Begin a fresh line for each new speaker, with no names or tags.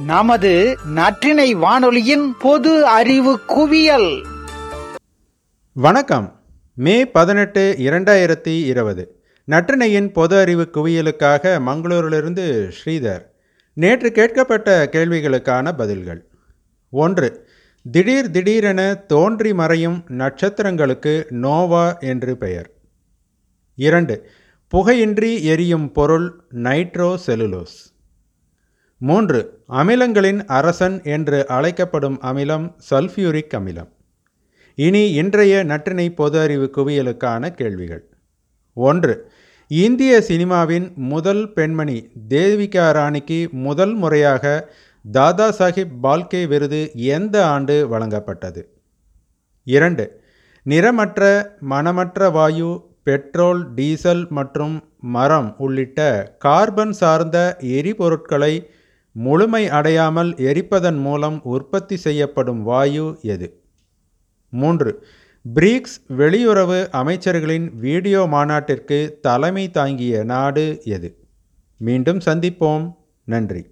நமது நற்றினை வானொலியின் பொது அறிவு குவியல்.
வணக்கம். மே பதினெட்டு இரண்டாயிரத்தி இருபது. நற்றினையின் பொது அறிவு குவியலுக்காக மங்களூரிலிருந்து ஸ்ரீதர். நேற்று கேட்கப்பட்ட கேள்விகளுக்கான பதில்கள். ஒன்று திடீர் திடீரென தோன்றி மறையும் நட்சத்திரங்களுக்கு நோவா என்று பெயர். இரண்டு புகையின்றி எரியும் பொருள் நைட்ரோ செலுலோஸ் மூன்று அமிலங்களின் அரசன் என்று அழைக்கப்படும் அமிலம் சல்ஃபியூரிக் அமிலம். இனி இன்றைய நற்றினை பொது அறிவு குவியலுக்கான கேள்விகள். ஒன்று இந்திய சினிமாவின் முதல் பெண்மணி தேவிகா ராணிக்கு முதல் முறையாக தாதா சாஹிப் பால்கே விருது எந்த ஆண்டு வழங்கப்பட்டது? இரண்டு நிறமற்ற மனமற்ற வாயு பெட்ரோல் டீசல் மற்றும் மரம் உள்ளிட்ட கார்பன் சார்ந்த எரிபொருட்களை முழுமை அடையாமல் எரிப்பதன் மூலம் உற்பத்தி செய்யப்படும் வாயு எது? மூன்று. பிரிக்ஸ் வெளியுறவு அமைச்சர்களின் வீடியோ மாநாட்டிற்கு தலைமை தாங்கிய நாடு எது? மீண்டும் சந்திப்போம். நன்றி.